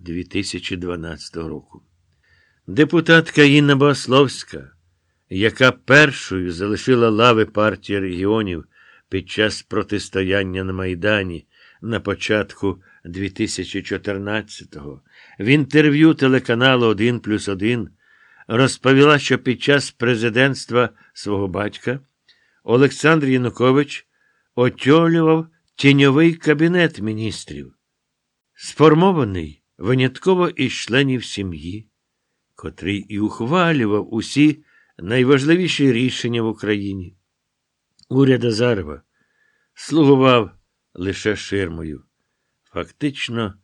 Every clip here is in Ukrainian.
2012 року. Депутатка Інна Богословська, яка першою залишила лави партії регіонів під час протистояння на Майдані на початку 2014-го, в інтерв'ю телеканалу 1 плюс 1 розповіла, що під час президентства свого батька Олександр Янукович очолював тіньовий кабінет міністрів, сформований винятково із членів сім'ї, котрий і ухвалював усі найважливіші рішення в Україні. Уряд Азарова слугував лише ширмою. Фактично,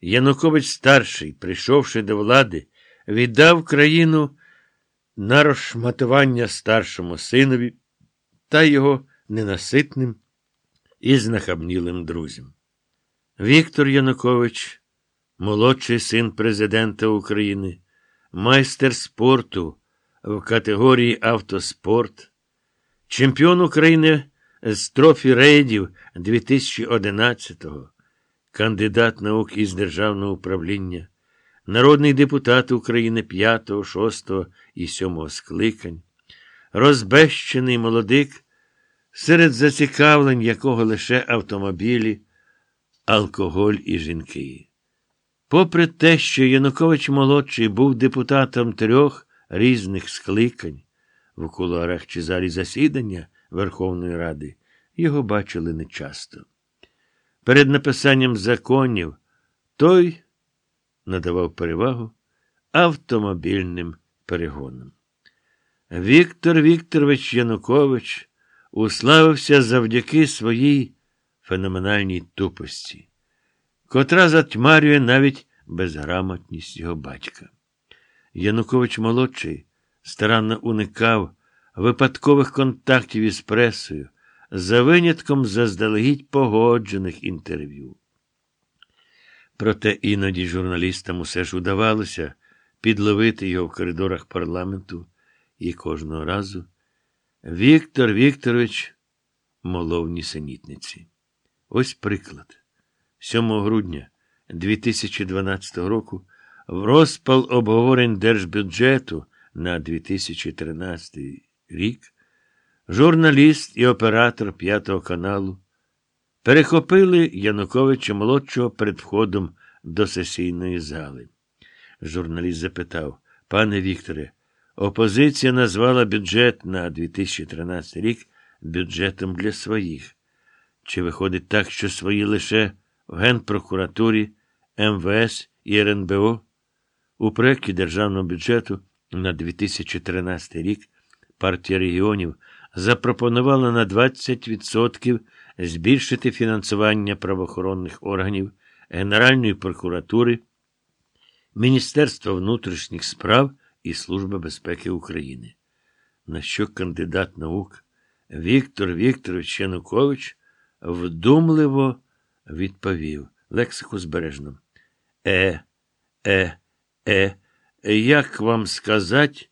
Янукович старший, прийшовши до влади, віддав країну на розшматування старшому синові та його ненаситним і знахабнілим друзям. Віктор Янукович, молодший син президента України, майстер спорту в категорії автоспорт, чемпіон України з трофі рейдів 2011-го, кандидат наук із державного управління, народний депутат України 5, 6 і 7 скликань, розбещений молодик, серед зацікавлень якого лише автомобілі, алкоголь і жінки. Попри те, що Янукович молодший був депутатом трьох різних скликань в кулуарах чи залі засідання Верховної Ради, його бачили нечасто. Перед написанням законів той надавав перевагу автомобільним перегонам. Віктор Вікторович Янукович уславився завдяки своїй феноменальній тупості, котра затьмарює навіть безграмотність його батька. Янукович молодший старанно уникав випадкових контактів із пресою за винятком заздалегідь погоджених інтерв'ю. Проте іноді журналістам усе ж удавалося підловити його в коридорах парламенту, і кожного разу Віктор Вікторович молов нісенітниці. Ось приклад. 7 грудня 2012 року в розпал обговорень держбюджету на 2013 рік журналіст і оператор П'ятого каналу перехопили Януковича молодшого перед входом до сесійної зали. Журналіст запитав, пане Вікторе, опозиція назвала бюджет на 2013 рік бюджетом для своїх. Чи виходить так, що свої лише в Генпрокуратурі, МВС і РНБО? У проєкті державного бюджету на 2013 рік партія регіонів запропонувала на 20% збільшити фінансування правоохоронних органів, Генеральної прокуратури, Міністерства внутрішніх справ і Служби безпеки України. На що кандидат наук Віктор Вікторович Янукович вдумливо відповів лексику збережно. Е, е, е, як вам сказать?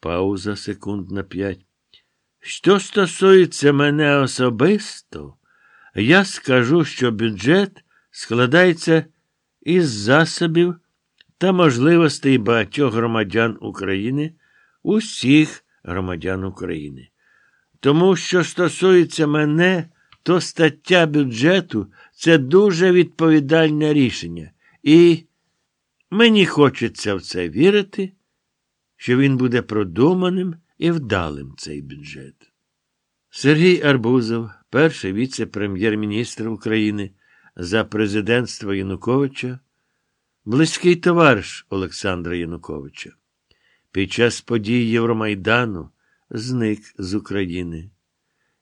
Пауза секунд на п'ять. Що стосується мене особисто, я скажу, що бюджет складається із засобів та можливостей багатьох громадян України, усіх громадян України. Тому, що стосується мене, то стаття бюджету це дуже відповідальне рішення. І мені хочеться в це вірити, що він буде продуманим і вдалим цей бюджет. Сергій Арбузов, перший віце-прем'єр-міністр України за президентство Януковича, близький товариш Олександра Януковича. Під час подій Євромайдану зник з України.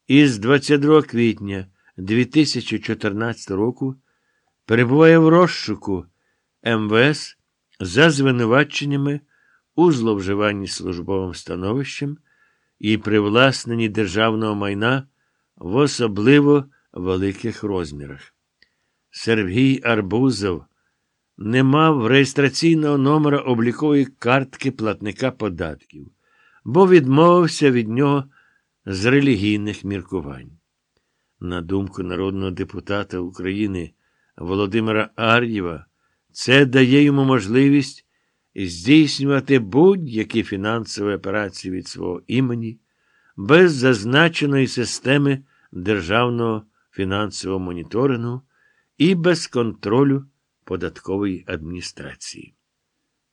Із 22 квітня 2014 року перебуває в розшуку МВС за звинуваченнями у зловживанні службовим становищем і привласненні державного майна в особливо великих розмірах. Сергій Арбузов не мав реєстраційного номера облікової картки платника податків, бо відмовився від нього з релігійних міркувань. На думку народного депутата України Володимира Ар'єва, Це дає йому можливість здійснювати будь-які фінансові операції від свого імені без зазначеної системи державного фінансового моніторингу і без контролю податкової адміністрації.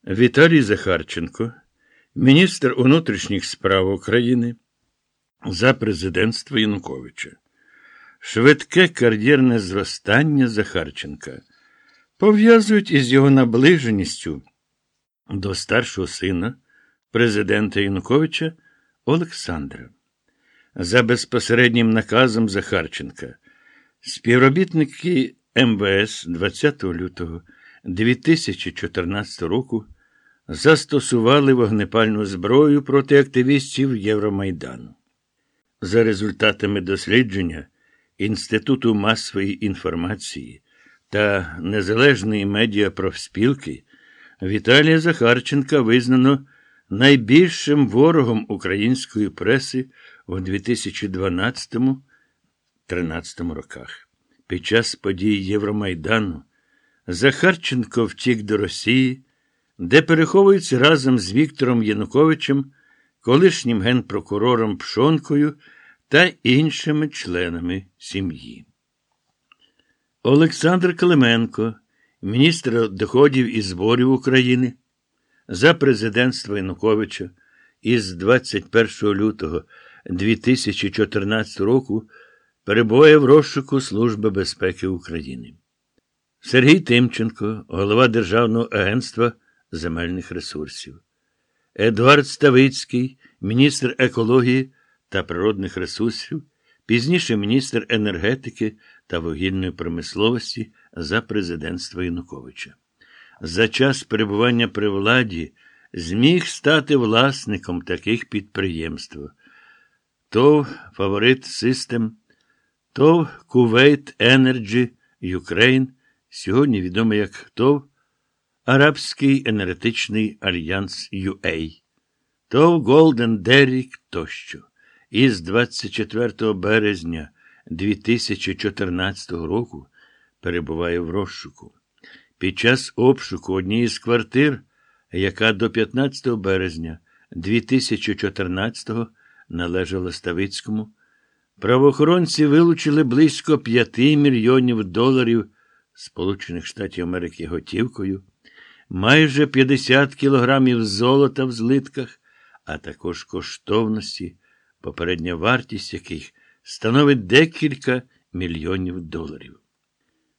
Віталій Захарченко, міністр внутрішніх справ України за президентства Януковича. Швидке кар'єрне зростання Захарченка пов'язують із його наближеністю до старшого сина президента Януковича Олександра. За безпосереднім наказом Захарченка, співробітники МВС 20 лютого 2014 року застосували вогнепальну зброю проти активістів Євромайдану. За результатами дослідження Інституту масової інформації та Незалежної медіапрофспілки Віталія Захарченка визнано найбільшим ворогом української преси у 2012-2013 роках. Під час подій Євромайдану Захарченко втік до Росії, де переховується разом з Віктором Януковичем, колишнім генпрокурором Пшонкою та іншими членами сім'ї. Олександр Клименко, міністр доходів і зборів України, за президентства Януковича із 21 лютого 2014 року перебуває в розшуку Служби безпеки України. Сергій Тимченко, голова Державного агентства земельних ресурсів. Едуард Ставицький, міністр екології та природних ресурсів, пізніше міністр енергетики та вугільної промисловості за президентства Януковича. За час перебування при владі зміг стати власником таких підприємств. ТОВ Фаворит Систем, ТОВ Кувейт Енерджі Юкрейн, сьогодні відомий як ТОВ Арабський енергетичний альянс UA, ТОВ Голден Дерік тощо. Із 24 березня 2014 року перебуває в розшуку. Під час обшуку однієї з квартир, яка до 15 березня 2014 належала Ставицькому, правоохоронці вилучили близько 5 мільйонів доларів Сполучених Штатів Америки готівкою, майже 50 кілограмів золота в злитках, а також коштовності, попередня вартість яких становить декілька мільйонів доларів.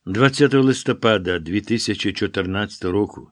20 листопада 2014 року